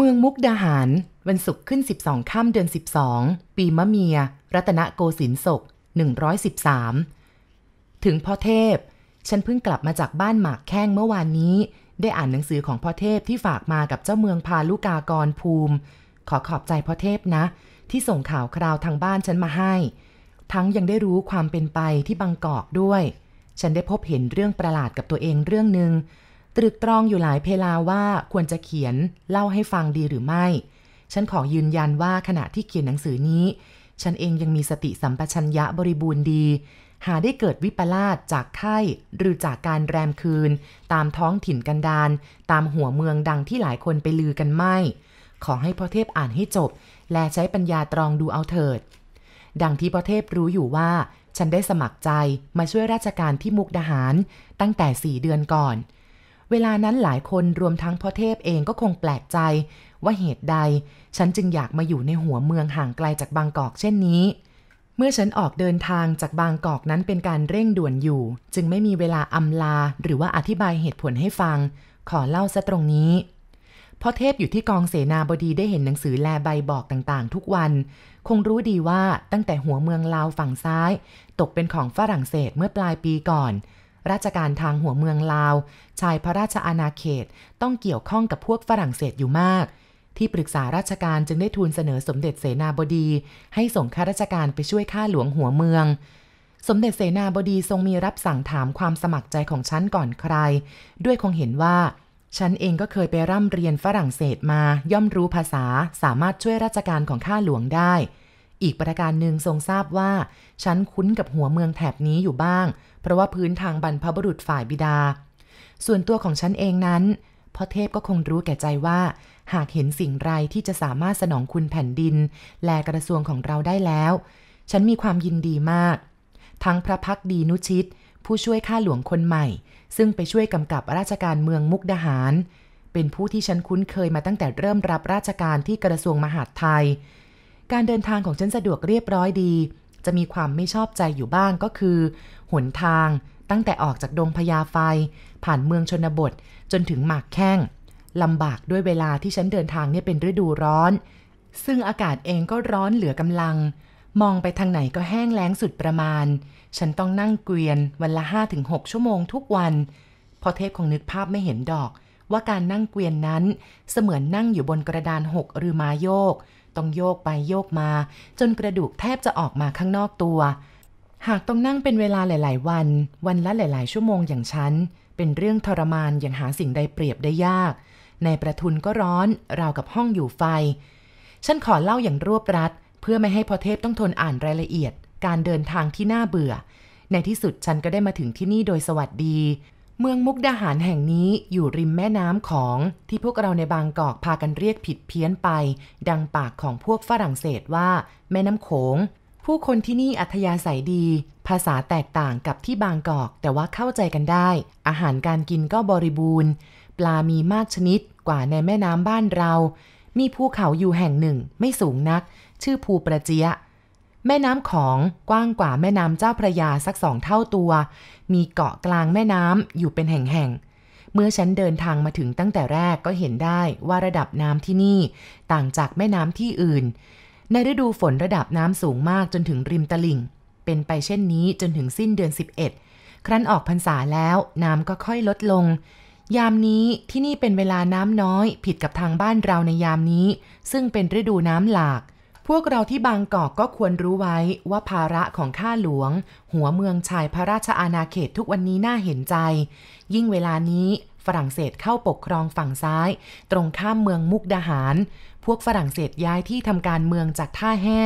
เมืองมุกดาหาร วันศุกร์ขึ้น 12 ค่ำเดือน 12 ปีมะเมีย รัตนโกสินทร์ศก 113 ถึงพ่อเทพ ฉันเพิ่งกลับมาจากบ้านหมากแข้งเมื่อวานนี้ ได้อ่านหนังสือของพ่อเทพที่ฝากมากับเจ้าเมืองพาลุกากรภูมิ ขอขอบใจพ่อเทพนะ ที่ส่งข่าวคราวทางบ้านฉันมาให้ ทั้งยังได้รู้ความเป็นไปที่บางกอกด้วย ฉันได้พบเห็นเรื่องประหลาดกับตัวเองเรื่องหนึ่ง ตรึกตรองอยู่หลายเพลาว่าควรจะเขียนเล่าให้ฟังดีหรือไม่ ฉันขอยืนยันว่าขณะที่เขียนหนังสือนี้ ฉันเองยังมีสติสัมปชัญญะบริบูรณ์ดี หาได้เกิดวิปลาสจากไข้หรือจากการแรมคืน ตามท้องถิ่นกันดารตามหัวเมืองดังที่หลายคนไปลือกันไม่ ขอให้พ่อเทพอ่านให้จบ และใช้ปัญญาตรองดูเอาเถิด ดังที่พ่อเทพรู้อยู่ว่า ฉันได้สมัครใจมาช่วยราชการที่มุกดาหารตั้งแต่สี่เดือนก่อน เวลานั้นหลายคนรวมทั้งพ่อเทพเองก็คงแปลกใจ ว่าเหตุใด ฉันจึงอยากมาอยู่ในหัวเมืองห่างไกลจากบางกอกเช่นนี้ เมื่อฉันออกเดินทางจากบางกอกนั้นเป็นการเร่งด่วนอยู่ จึงไม่มีเวลาอำลา หรือว่าอธิบายเหตุผลให้ฟัง ขอเล่าซะตรงนี้พ่อเทพอยู่ที่กองเสนาบดีได้เห็นหนังสือแลใบบอกต่างๆ ทุกวัน คงรู้ดีว่าตั้งแต่หัวเมืองลาวฝั่งซ้าย ตกเป็นของฝรั่งเศสเมื่อปลายปีก่อน ราชการทางหัวเมืองลาว ชายพระราชอาณาเขตต้องเกี่ยวข้องกับพวกฝรั่งเศสอยู่มาก ที่ปรึกษาราชการจึงได้ทูลเสนอสมเด็จเสนาบดี ให้ส่งข้าราชการไปช่วยข้าหลวงหัวเมือง สมเด็จเสนาบดีทรงมีรับสั่งถามความสมัครใจของฉันก่อนใคร ด้วยคงเห็นว่าฉันเองก็เคยไปร่ำเรียนฝรั่งเศสมา ย่อมรู้ภาษาสามารถช่วยราชการของข้าหลวงได้ อีกประการหนึ่งทรงทราบว่า ฉันคุ้นกับหัวเมืองแถบนี้อยู่บ้าง เพราะว่าพื้นทางบรรพบุรุษฝ่ายบิดา ส่วนตัวของฉันเองนั้นพ่อเทพก็คงรู้แก่ใจว่า หากเห็นสิ่งไรที่จะสามารถสนองคุณแผ่นดิน และกระทรวงของเราได้แล้ว ฉันมีความยินดีมาก ทั้งพระพักดีนุชิต ผู้ช่วยข้าหลวงคนใหม่ ซึ่งไปช่วยกำกับราชการเมืองมุกดาหาร เป็นผู้ที่ฉันคุ้นเคยมาตั้งแต่เริ่มรับราชการที่กระทรวงมหาดไทย การเดินทางของฉันสะดวกเรียบร้อยดี จะมีความไม่ชอบใจอยู่บ้างก็คือหนทางตั้งแต่ออกจากดงพญาไฟ ผ่านเมืองชนบท จนถึงหมากแข้งลำบากด้วยเวลาที่ฉันเดินทางเนี่ยเป็นฤดูร้อน ซึ่งอากาศเองก็ร้อนเหลือกำลัง มองไปทางไหนก็แห้งแล้งสุดประมาณ ฉันต้องนั่งเกวียนวันละ 5-6 ชั่วโมงทุกวัน พอเทพคงนึกภาพไม่เห็นดอก ว่าการนั่งเกวียนนั้น เสมือนนั่งอยู่บนกระดานหกหรือมาโยก ต้องโยกไปโยกมา จนกระดูกแทบจะออกมาข้างนอกตัว หากต้องนั่งเป็นเวลาหลาย ๆ วัน วันละหลาย ๆ ชั่วโมงอย่างฉัน เป็นเรื่องทรมานอย่างหาสิ่งใดเปรียบได้ยาก ในประทุนก็ร้อน ราวกับห้องอยู่ไฟ ฉันขอเล่าอย่างรวบรัด เพื่อไม่ให้พอเทพต้องทนอ่านรายละเอียด การเดินทางที่น่าเบื่อ ในที่สุดฉันก็ได้มาถึงที่นี่โดยสวัสดี เมืองมุกดาหารแห่งนี้อยู่ริมแม่น้ำของที่พวกเราในบางกอกพากันเรียกผิดเพี้ยนไป ดังปากของพวกฝรั่งเศสว่า แม่น้ำโขง ผู้คนที่นี่อัธยาศัยดี ภาษาแตกต่างกับที่บางกอก แต่ว่าเข้าใจกันได้ อาหารการกินก็บริบูรณ์ ปลามีมากชนิดกว่าในแม่น้ำบ้านเรา มีภูเขาอยู่แห่งหนึ่งไม่สูงนัก ชื่อภูประเจีย แม่น้ำของกว้างกว่าแม่น้ำเจ้าพระยาสักสองเท่าตัว มีเกาะกลางแม่น้ำอยู่เป็นแห่งๆ เมื่อฉันเดินทางมาถึงตั้งแต่แรกก็เห็นได้ว่าระดับน้ำที่นี่ต่างจากแม่น้ำที่อื่น ในฤดูฝนระดับน้ำสูงมากจนถึงริมตลิ่ง เป็นไปเช่นนี้จนถึงสิ้นเดือน 11 ครั้นออกพรรษาแล้วน้ำก็ค่อยลดลง ยามนี้ที่นี่เป็นเวลาน้ำน้อย ผิดกับทางบ้านเราในยามนี้ ซึ่งเป็นฤดูน้ำหลาก พวกเราที่บางกอกก็ควรรู้ไว้ว่าภาระของข้าหลวง หัวเมืองชายพระราชอาณาเขตทุกวันนี้น่าเห็นใจ ยิ่งเวลานี้ฝรั่งเศสเข้าปกครองฝั่งซ้าย ตรงข้ามเมืองมุกดาหาร พวกฝรั่งเศสย้ายที่ทำการเมืองจากท่าแห่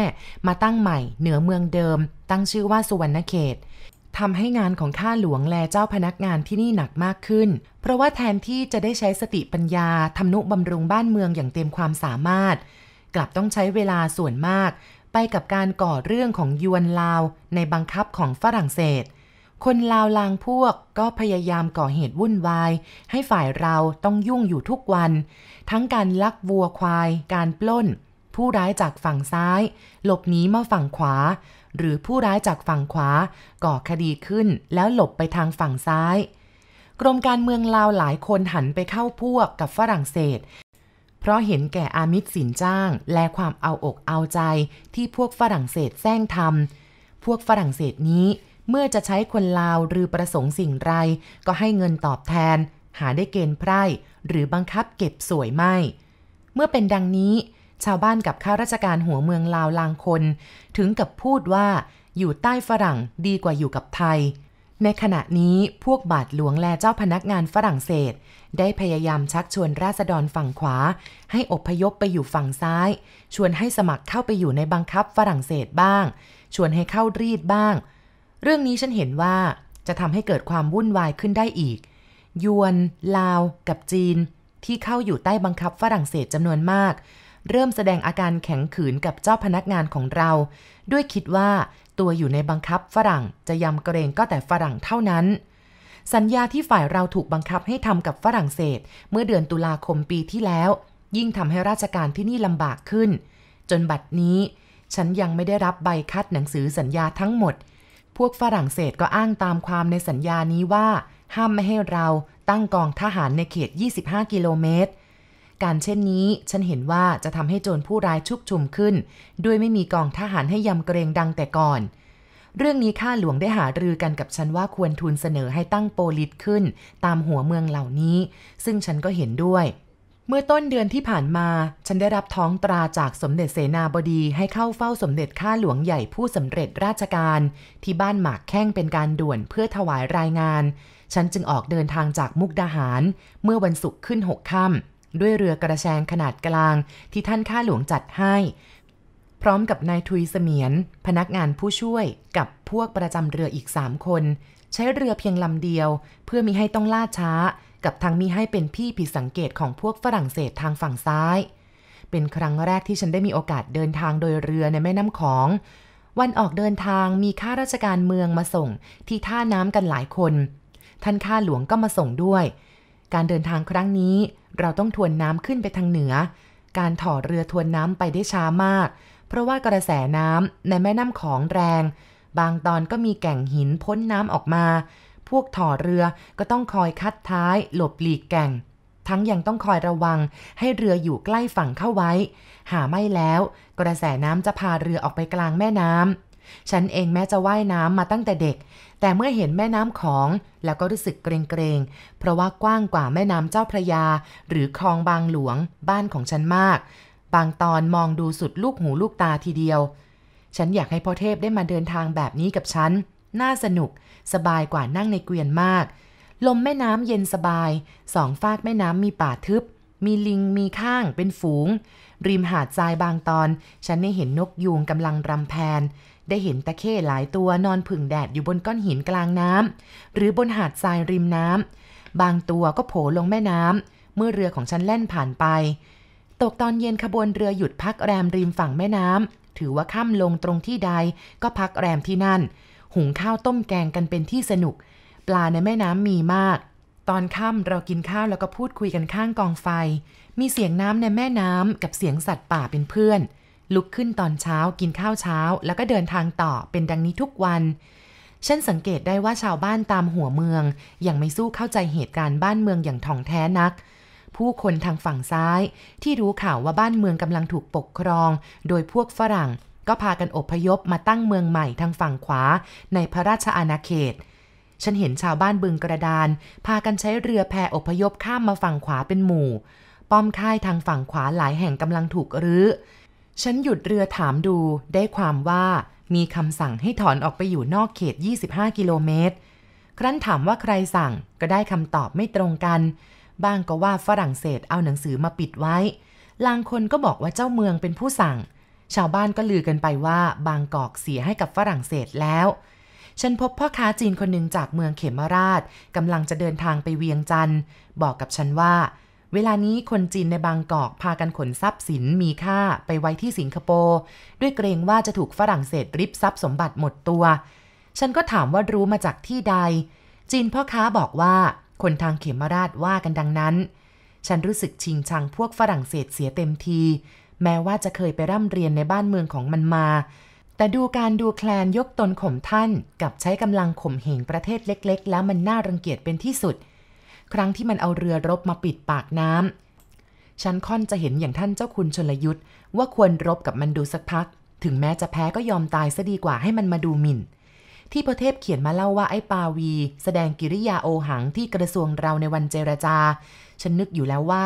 มาตั้งใหม่เหนือเมืองเดิม ตั้งชื่อว่าสุวรรณเขตทำให้งานของข้าหลวงแลเจ้าพนักงานที่นี่หนักมากขึ้น เพราะว่าแทนที่จะได้ใช้สติปัญญาทำนุบำรุงบ้านเมืองอย่างเต็มความสามารถ กลับต้องใช้เวลาส่วนมาก ไปกับการก่อเรื่องของยวนลาวในบังคับของฝรั่งเศส คนลาวลางพวกก็พยายามก่อเหตุวุ่นวาย ให้ฝ่ายเราต้องยุ่งอยู่ทุกวัน ทั้งการลักวัวควาย การปล้น ผู้ร้ายจากฝั่งซ้าย หลบหนีมาฝั่งขวา หรือผู้ร้ายจากฝั่งขวา ก่อคดีขึ้นแล้วหลบไปทางฝั่งซ้ายกรมการเมืองลาวหลายคนหันไปเข้าพวกกับฝรั่งเศส เพราะเห็นแก่อามิตรสินจ้าง และความเอาอกเอาใจที่พวกฝรั่งเศสแซงทำพวกฝรั่งเศสนี้เมื่อจะใช้คนลาวหรือประสงค์สิ่งไร ก็ให้เงินตอบแทน หาได้เกณฑ์ไพร่หรือบังคับเก็บสวยไม่ เมื่อเป็นดังนี้ ชาวบ้านกับข้าราชการหัวเมืองลาวลางคน ถึงกับพูดว่าอยู่ใต้ฝรั่งดีกว่าอยู่กับไทย ในขณะนี้พวกบาทหลวงและเจ้าพนักงานฝรั่งเศส ได้พยายามชักชวนราษฎรฝั่งขวา ให้อพยพไปอยู่ฝั่งซ้าย ชวนให้สมัครเข้าไปอยู่ในบังคับฝรั่งเศสบ้าง ชวนให้เข้ารีดบ้าง เรื่องนี้ฉันเห็นว่าจะทำให้เกิดความวุ่นวายขึ้นได้อีก ยวน ลาว กับจีน ที่เข้าอยู่ใต้บังคับฝรั่งเศสจำนวนมาก เริ่มแสดงอาการแข็งขืนกับเจ้าพนักงานของเรา ด้วยคิดว่า ตัวอยู่ในบังคับฝรั่งจะยำเกรงก็แต่ฝรั่งเท่านั้น สัญญาที่ฝ่ายเราถูกบังคับให้ทำกับฝรั่งเศส เมื่อเดือนตุลาคมปีที่แล้ว ยิ่งทำให้ราชการที่นี่ลำบากขึ้น จนบัดนี้ ฉันยังไม่ได้รับใบคัดหนังสือสัญญาทั้งหมด พวกฝรั่งเศสก็อ้างตามความในสัญญานี้ว่า ห้ามไม่ให้เราตั้งกองทหารในเขต 25 กิโลเมตร การเช่นนี้ฉันเห็นว่าจะทำให้โจรผู้ร้ายชุกชุมขึ้น ด้วยไม่มีกองทหารให้ยำเกรงดังแต่ก่อน เรื่องนี้ข้าหลวงได้หารือกันกับฉันว่าควรทุนเสนอให้ตั้งโปลิสขึ้น ตามหัวเมืองเหล่านี้ ซึ่งฉันก็เห็นด้วยเมื่อต้นเดือนที่ผ่านมา ฉันได้รับท้องตราจากสมเด็จเสนาบดีให้เข้าเฝ้าสมเด็จข้าหลวงใหญ่ผู้สำเร็จราชการ ที่บ้านหมากแข้งเป็นการด่วนเพื่อถวายรายงาน ฉันจึงออกเดินทางจากมุกดาหาร เมื่อวันศุกร์ขึ้นหกค่ำ ด้วยเรือกระแชงขนาดกลางที่ท่านข้าหลวงจัดให้ พร้อมกับนายทุยเสมียน พนักงานผู้ช่วยกับพวกประจำเรืออีกสามคน ใช้เรือเพียงลำเดียว เพื่อมิให้ต้องล่าช้า กับทางมีให้เป็นพี่ผิดสังเกตของพวกฝรั่งเศสทางฝั่งซ้าย เป็นครั้งแรกที่ฉันได้มีโอกาสเดินทางโดยเรือในแม่น้ำของ วันออกเดินทางมีข้าราชการเมืองมาส่งที่ท่าน้ำกันหลายคน ท่านข้าหลวงก็มาส่งด้วย การเดินทางครั้งนี้เราต้องทวนน้ำขึ้นไปทางเหนือ การถอเรือทวนน้ำไปได้ช้ามาก เพราะว่ากระแสน้ำในแม่น้ำของแรง บางตอนก็มีแก่งหินพ้นน้ำออกมา พวกถ่อเรือก็ต้องคอยคัดท้าย หลบหลีกแก่ง ทั้งยังต้องคอยระวังให้เรืออยู่ใกล้ฝั่งเข้าไว้ หาไม่แล้ว กระแสน้ำจะพาเรือออกไปกลางแม่น้ำ ฉันเองแม้จะว่ายน้ำมาตั้งแต่เด็ก แต่เมื่อเห็นแม่น้ำของแล้วก็รู้สึกเกรงๆเพราะว่ากว้างกว่าแม่น้ำเจ้าพระยา หรือคลองบางหลวง บ้านของฉันมาก บางตอนมองดูสุดลูกหูลูกตาทีเดียว ฉันอยากให้พ่อเทพได้มาเดินทางแบบนี้กับฉัน น่าสนุก สบายกว่านั่งในเกวียนมาก ลมแม่น้ำเย็นสบาย สองฟากแม่น้ำมีป่าทึบ มีลิงมีข้างเป็นฝูง ริมหาดทรายบางตอน ฉันได้เห็นนกยูงกำลังรำแพน ได้เห็นตะเข้หลายตัวนอนผึ่งแดดอยู่บนก้อนหินกลางน้ำหรือบนหาดทรายริมน้ำบางตัวก็โผล่ลงแม่น้ำเมื่อเรือของฉันแล่นผ่านไป ตกตอนเย็นขบวนเรือหยุดพักแรมริมฝั่งแม่น้ำถือว่าค่ำลงตรงที่ใดก็พักแรมที่นั่น หุงข้าวต้มแกงกันเป็นที่สนุก ปลาในแม่น้ำมีมากตอนค่ำเรากินข้าวแล้วก็พูดคุยกันข้างกองไฟ มีเสียงน้ำในแม่น้ำกับเสียงสัตว์ป่าเป็นเพื่อน ลุกขึ้นตอนเช้ากินข้าวเช้า แล้วก็เดินทางต่อเป็นดังนี้ทุกวัน ฉันสังเกตได้ว่าชาวบ้านตามหัวเมืองยังไม่สู้เข้าใจเหตุการณ์บ้านเมืองอย่างท่องแท้นัก ผู้คนทางฝั่งซ้าย ที่รู้ข่าวว่าบ้านเมืองกำลังถูกปกครอง โดยพวกฝรั่ง ก็พากันอพยพมาตั้งเมืองใหม่ทางฝั่งขวา ในพระราชอาณาเขตฉันเห็นชาวบ้านบึงกระดาน พากันใช้เรือแพอพยพข้ามมาฝั่งขวาเป็นหมู่ ป้อมค่ายทางฝั่งขวาหลายแห่งกำลังถูกรื้อ ฉันหยุดเรือถามดูได้ความว่ามีคำสั่งให้ถอนออกไปอยู่นอกเขต 25 กิโลเมตร ครั้นถามว่าใครสั่งก็ได้คำตอบไม่ตรงกัน บ้างก็ว่าฝรั่งเศสเอาหนังสือมาปิดไว้ ลางคนก็บอกว่าเจ้าเมืองเป็นผู้สั่ง ชาวบ้านก็ลือกันไปว่าบางกอกเสียให้กับฝรั่งเศสแล้ว ฉันพบพ่อค้าจีนคนหนึ่งจากเมืองเขมราชกำลังจะเดินทางไปเวียงจันทร์บอกกับฉันว่า เวลานี้คนจีนในบางกอกพากันขนทรัพย์สินมีค่าไปไว้ที่สิงคโปร์ด้วยเกรงว่าจะถูกฝรั่งเศสริบทรัพย์สมบัติหมดตัว ฉันก็ถามว่ารู้มาจากที่ใด จีนพ่อค้าบอกว่าคนทางเขมราชว่ากันดังนั้น ฉันรู้สึกชิงชังพวกฝรั่งเศสเสียเต็มที แม้ว่าจะเคยไปร่ำเรียนในบ้านเมืองของมันมา แต่ดูการดูแคลนยกตนข่มท่าน กับใช้กำลังข่มเหงประเทศเล็ก ๆ แล้วมันน่ารังเกียจเป็นที่สุด ครั้งที่มันเอาเรือรบมาปิดปากน้ำฉันค่อนจะเห็นอย่างท่านเจ้าคุณชลยุทธ์ว่าควรรบกับมันดูสักพัก ถึงแม้จะแพ้ก็ยอมตายซะดีกว่าให้มันมาดูหมิ่น ที่พระเทพเขียนมาเล่าว่าไอ้ปาวี แสดงกิริยาโอหังที่กระทรวงเราในวันเจรจา ฉันนึกอยู่แล้วว่า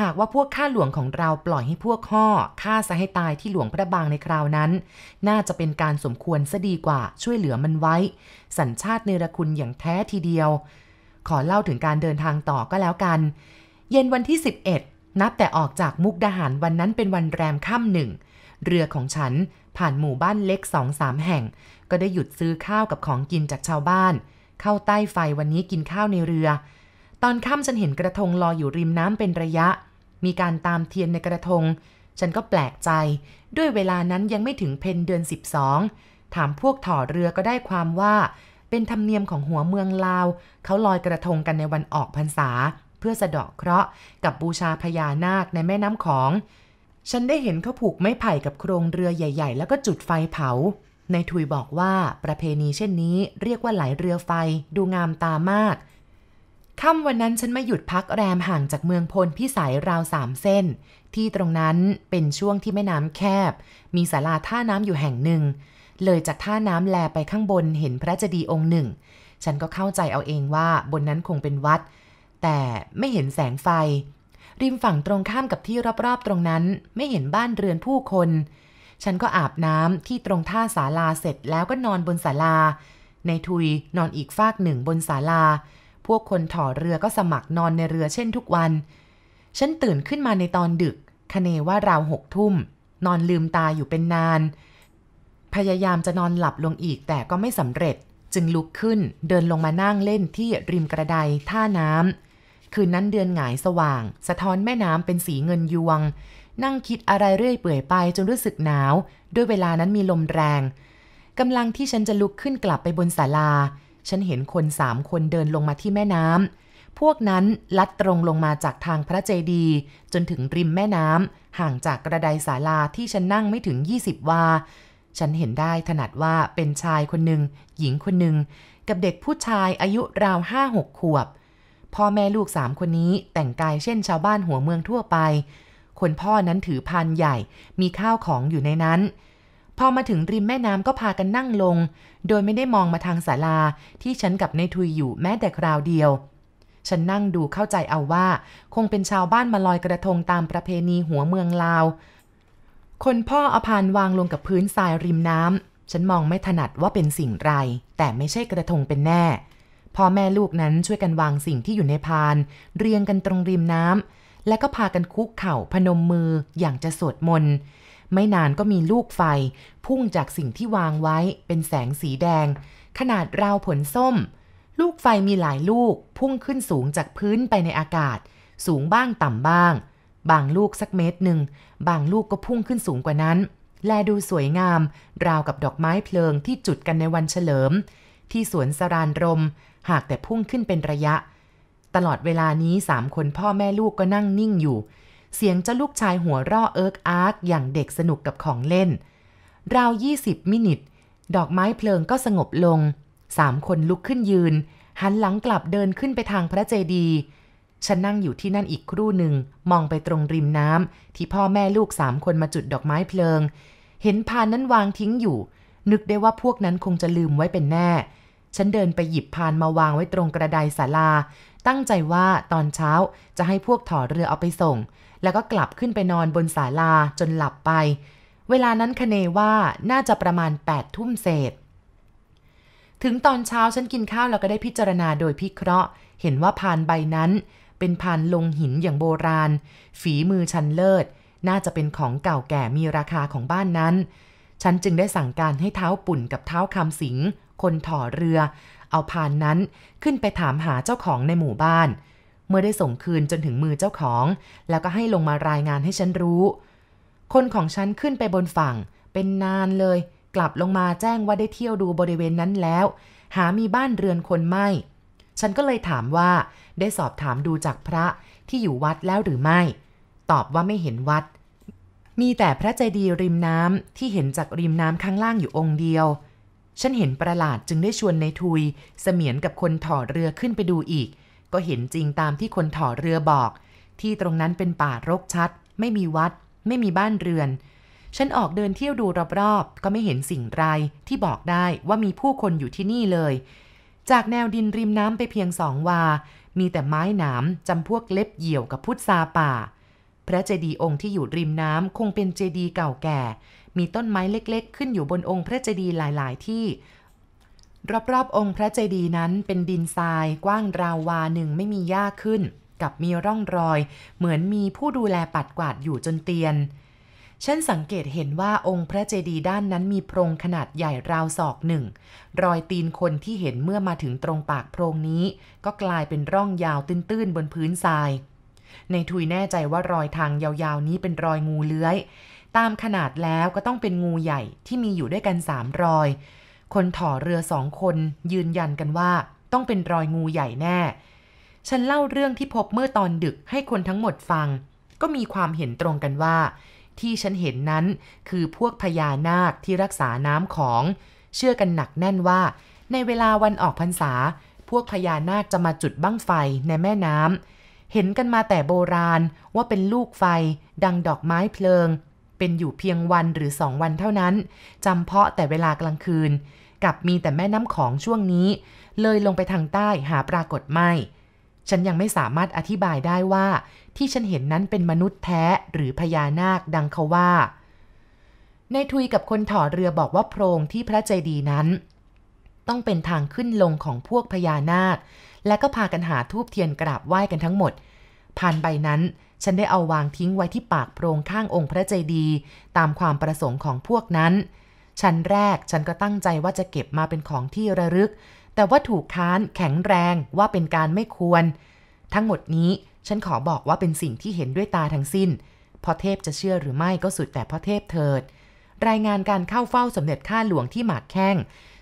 หากว่าพวกข้าหลวงของเราปล่อยให้พวกห่อฆ่าซะให้ตายที่หลวงพระบางในคราวนั้น น่าจะเป็นการสมควรซะดีกว่าช่วยเหลือมันไว้ สัญชาติเนรคุณอย่างแท้ทีเดียว ขอเล่าถึงการเดินทางต่อก็แล้วกัน เย็นวันที่ 11 นับแต่ออกจากมุกดาหารวันนั้นเป็นวันแรมค่ำหนึ่ง เรือของฉันผ่านหมู่บ้านเล็กสองสามแห่ง ก็ได้หยุดซื้อข้าวกับของกินจากชาวบ้าน เข้าใต้ไฟวันนี้กินข้าวในเรือ ตอนค่ำฉันเห็นกระทงลอยอยู่ริมน้ำเป็นระยะ มีการตามเทียนในกระทง ฉันก็แปลกใจ ด้วยเวลานั้นยังไม่ถึงเพนเดือน 12 ถามพวกถอเรือก็ได้ความว่า เป็นธรรมเนียมของหัวเมืองลาว เขาลอยกระทงกันในวันออกพรรษา เพื่อสะเดาะเคราะห์กับบูชาพญานาคในแม่น้ำของ ฉันได้เห็นเขาผูกไม้ไผ่กับโครงเรือใหญ่ ๆ แล้วก็จุดไฟเผา ในทุยบอกว่าประเพณีเช่นนี้เรียกว่าไหลเรือไฟดูงามตามากค่ำวันนั้นฉันมาหยุดพักแรมห่างจากเมืองพลพิสัยราวสามเส้น ที่ตรงนั้นเป็นช่วงที่แม่น้ำแคบ มีศาลาท่าน้ำอยู่แห่งหนึ่ง เลยจากท่าน้ำแลไปข้างบนเห็นพระเจดีย์องค์หนึ่ง ฉันก็เข้าใจเอาเองว่าบนนั้นคงเป็นวัด แต่ไม่เห็นแสงไฟ ริมฝั่งตรงข้ามกับที่รอบๆ ตรงนั้นไม่เห็นบ้านเรือนผู้คน ฉันก็อาบน้ำที่ตรงท่าศาลาเสร็จแล้วก็นอนบนศาลา ในทุยนอนอีกฟากหนึ่งบนศาลา พวกคนถ่อเรือก็สมัครนอนในเรือเช่นทุกวัน ฉันตื่นขึ้นมาในตอนดึกคเนว่าราวหกทุ่ม นอนลืมตาอยู่เป็นนาน พยายามจะนอนหลับลงอีกแต่ก็ไม่สำเร็จ จึงลุกขึ้นเดินลงมานั่งเล่นที่ริมกระไดท่าน้ำคืนนั้นเดือนหงายสว่าง สะท้อนแม่น้ำเป็นสีเงินยวง นั่งคิดอะไรเรื่อยเปื่อยไปจนรู้สึกหนาว ด้วยเวลานั้นมีลมแรงกำลังที่ฉันจะลุกขึ้นกลับไปบนศาลา ฉันเห็นคนสามคนเดินลงมาที่แม่น้ำพวกนั้นลัดตรงลงมาจากทางพระเจดีย์จนถึงริมแม่น้ำห่างจากกระไดศาลาที่ฉันนั่งไม่ถึง 20 วา ฉันเห็นได้ถนัดว่าเป็นชายคนหนึ่งหญิงคนหนึ่งกับเด็กผู้ชายอายุราวห้าหกขวบ พ่อแม่ลูกสามคนนี้แต่งกายเช่นชาวบ้านหัวเมืองทั่วไป คนพ่อนั้นถือพานใหญ่มีข้าวของอยู่ในนั้น พอมาถึงริมแม่น้ำก็พากันนั่งลง โดยไม่ได้มองมาทางศาลาที่ฉันกับในทุยอยู่แม้แต่คราวเดียว ฉันนั่งดูเข้าใจเอาว่า คงเป็นชาวบ้านมาลอยกระทงตามประเพณีหัวเมืองลาว คนพ่อเอาพานวางลงกับพื้นทรายริมน้ำ ฉันมองไม่ถนัดว่าเป็นสิ่งไร แต่ไม่ใช่กระทงเป็นแน่ พ่อแม่ลูกนั้นช่วยกันวางสิ่งที่อยู่ในพาน เรียงกันตรงริมน้ำ และก็พากันคุกเข่าพนมมืออย่างจะสวดมนต์ ไม่นานก็มีลูกไฟ พุ่งจากสิ่งที่วางไว้เป็นแสงสีแดง ขนาดราวผลส้ม ลูกไฟมีหลายลูก พุ่งขึ้นสูงจากพื้นไปในอากาศ สูงบ้างต่ำบ้าง บางลูกสักเมตรหนึ่ง บางลูกก็พุ่งขึ้นสูงกว่านั้น แลดูสวยงาม ราวกับดอกไม้เพลิงที่จุดกันในวันเฉลิม ที่สวนสรานรม หากแต่พุ่งขึ้นเป็นระยะ ตลอดเวลานี้สามคนพ่อแม่ลูกก็นั่งนิ่งอยู่ เสียงเจ้าลูกชายหัวราะเอิกอาร์กอย่างเด็กสนุกกับของเล่น ราวยี่สิบมินิทดอกไม้เพลิงก็สงบลง สามคนลุกขึ้นยืน หันหลังกลับเดินขึ้นไปทางพระเจดีย์ ฉันนั่งอยู่ที่นั่นอีกครู่หนึ่ง มองไปตรงริมน้ำที่พ่อแม่ลูกสามคนมาจุดดอกไม้เพลิง เห็นพานนั้นวางทิ้งอยู่ นึกได้ว่าพวกนั้นคงจะลืมไว้เป็นแน่ ฉันเดินไปหยิบพานมาวางไว้ตรงกระไดศาลา ตั้งใจว่าตอนเช้าจะให้พวกถอเรือเอาไปส่ง แล้วก็กลับขึ้นไปนอนบนศาลาจนหลับไป เวลานั้นคเนว่าน่าจะประมาณ8ปดทุ่มเศษถึงตอนเช้าฉันกินข้าวแล้วก็ได้พิจารณาโดยพิเคราะห์ เห็นว่าพานใบนั้น เป็นพานลงหินอย่างโบราณ ฝีมือชันเลิศ น่าจะเป็นของเก่าแก่มีราคาของบ้านนั้น ฉันจึงได้สั่งการให้เท้าปุ่นกับเท้าคำสิง คนถอเรือ เอาพานนั้นขึ้นไปถามหาเจ้าของในหมู่บ้าน เมื่อได้ส่งคืนจนถึงมือเจ้าของ แล้วก็ให้ลงมารายงานให้ฉันรู้ คนของฉันขึ้นไปบนฝั่ง เป็นนานเลย กลับลงมาแจ้งว่าได้เที่ยวดูบริเวณนั้นแล้ว หามีบ้านเรือนคนไม่ ฉันก็เลยถามว่าได้สอบถามดูจากพระที่อยู่วัดแล้วหรือไม่ ตอบว่าไม่เห็นวัด มีแต่พระเจดีย์ริมน้ำที่เห็นจากริมน้ำข้างล่างอยู่องค์เดียว ฉันเห็นประหลาดจึงได้ชวนในทุย เสมียนกับคนถอเรือขึ้นไปดูอีก ก็เห็นจริงตามที่คนถอเรือบอก ที่ตรงนั้นเป็นป่ารกชัด ไม่มีวัด ไม่มีบ้านเรือน ฉันออกเดินเที่ยวดูรอบๆ ก็ไม่เห็นสิ่งไรที่บอกได้ว่ามีผู้คนอยู่ที่นี่เลย จากแนวดินริมน้ำไปเพียงสองวา มีแต่ไม้หนามจำพวกเล็บเหี่ยวกับพุทราป่า พระเจดีย์องค์ที่อยู่ริมน้ำคงเป็นเจดีย์เก่าแก่ มีต้นไม้เล็กๆ ขึ้นอยู่บนองค์พระเจดีย์หลายๆ ที่ รอบๆองค์พระเจดีย์นั้นเป็นดินทรายกว้างราววาหนึ่งไม่มีหญ้าขึ้น กับมีร่องรอย เหมือนมีผู้ดูแลปัดกวาดอยู่จนเตียน ฉันสังเกตเห็นว่าองค์พระเจดีย์ด้านนั้นมีโพรงขนาดใหญ่ราวศอกหนึ่ง รอยตีนคนที่เห็นเมื่อมาถึงตรงปากโพรงนี้ ก็กลายเป็นร่องยาวตื้นๆบนพื้นทราย ในทุยแน่ใจว่ารอยทางยาวๆนี้เป็นรอยงูเลื้อย ตามขนาดแล้วก็ต้องเป็นงูใหญ่ที่มีอยู่ด้วยกันสามรอย คนถ่อเรือสองคนยืนยันกันว่าต้องเป็นรอยงูใหญ่แน่ ฉันเล่าเรื่องที่พบเมื่อตอนดึกให้คนทั้งหมดฟัง ก็มีความเห็นตรงกันว่า ที่ฉันเห็นนั้นคือพวกพญานาคที่รักษาน้ำของ เชื่อกันหนักแน่นว่า ในเวลาวันออกพรรษา พวกพญานาคจะมาจุดบั้งไฟในแม่น้ำเห็นกันมาแต่โบราณว่าเป็นลูกไฟ ดังดอกไม้เพลิง เป็นอยู่เพียงวันหรือสองวันเท่านั้นจำเพาะแต่เวลากลางคืน กับมีแต่แม่น้ำของช่วงนี้ เลยลงไปทางใต้หาปรากฏไม่ ฉันยังไม่สามารถอธิบายได้ว่า ที่ฉันเห็นนั้นเป็นมนุษย์แท้หรือพญานาคดังเขาว่า ในทุยกับคนถอเรือบอกว่าโพรงที่พระเจดีย์นั้น ต้องเป็นทางขึ้นลงของพวกพญานาค และก็พากันหาทูบเทียนกราบไหว้กันทั้งหมด ผ่านใบนั้นฉันได้เอาวางทิ้งไว้ที่ปากโพรงข้างองค์พระเจดีย์ตามความประสงค์ของพวกนั้น ชั้นแรกฉันก็ตั้งใจว่าจะเก็บมาเป็นของที่ระลึก แต่ว่าถูกค้านแข็งแรงว่าเป็นการไม่ควร ทั้งหมดนี้ฉันขอบอกว่าเป็นสิ่งที่เห็นด้วยตาทั้งสิ้น พอเทพจะเชื่อหรือไม่ก็สุดแต่พอเทพเถิด รายงานการเข้าเฝ้าสมเด็จข้าหลวงที่หมากแข้ง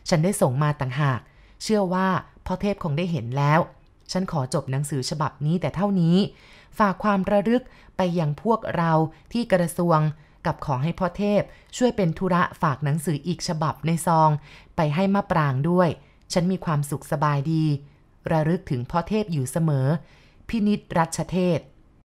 ฉันได้ส่งมาต่างหาก เชื่อว่าพ่อเทพคงได้เห็นแล้ว ฉันขอจบหนังสือฉบับนี้แต่เท่านี้ ฝากความระลึกไปยังพวกเราที่กระทรวงกับขอให้พ่อเทพช่วยเป็นธุระฝากหนังสืออีกฉบับในซอง ไปให้มะปรางด้วย ฉันมีความสุขสบายดี ระลึกถึงพ่อเทพอยู่เสมอ พินิษรัชเทศ